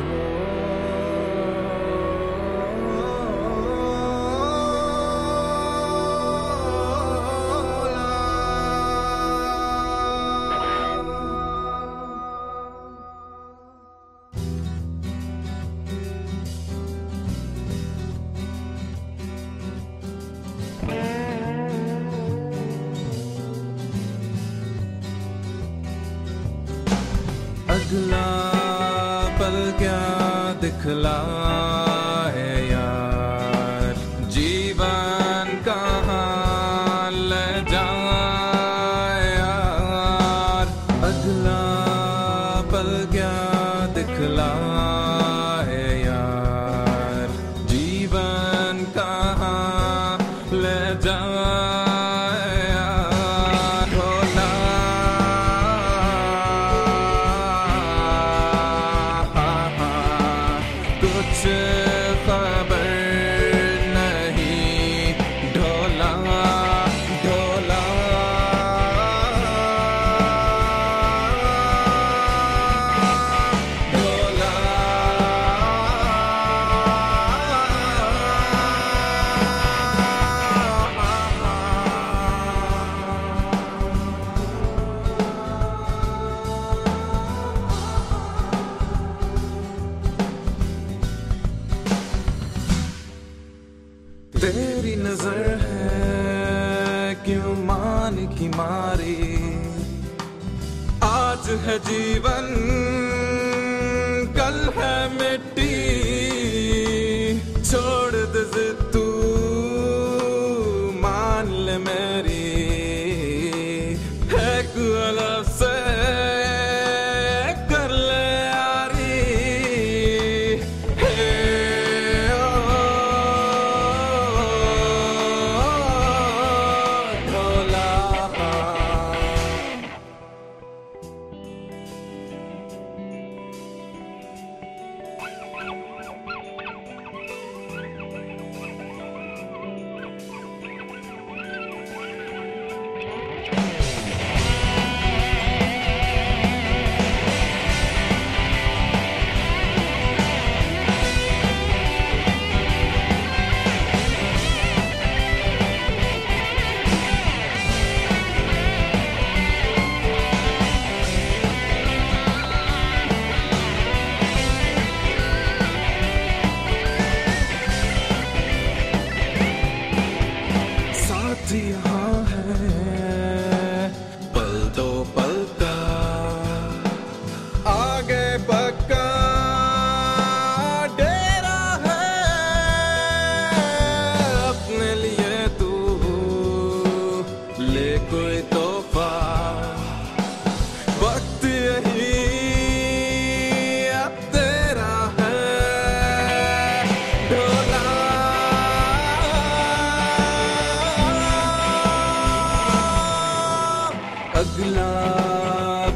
Lord. کیا دکھلا تیری نظر ہے کیوں مان کی ماری؟ آج ہے جیون کل ہے مٹی چھوڑ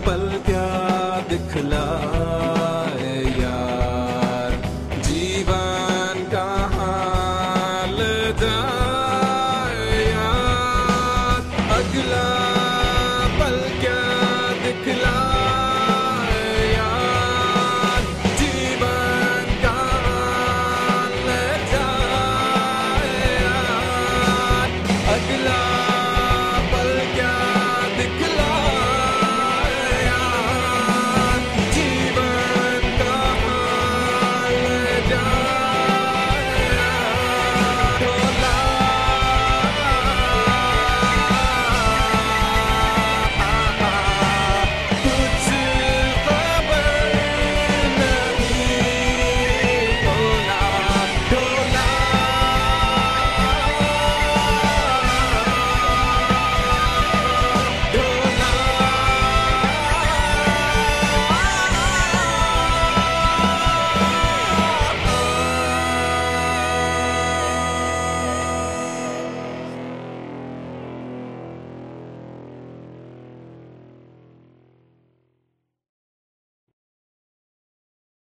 پل کیا دکھلا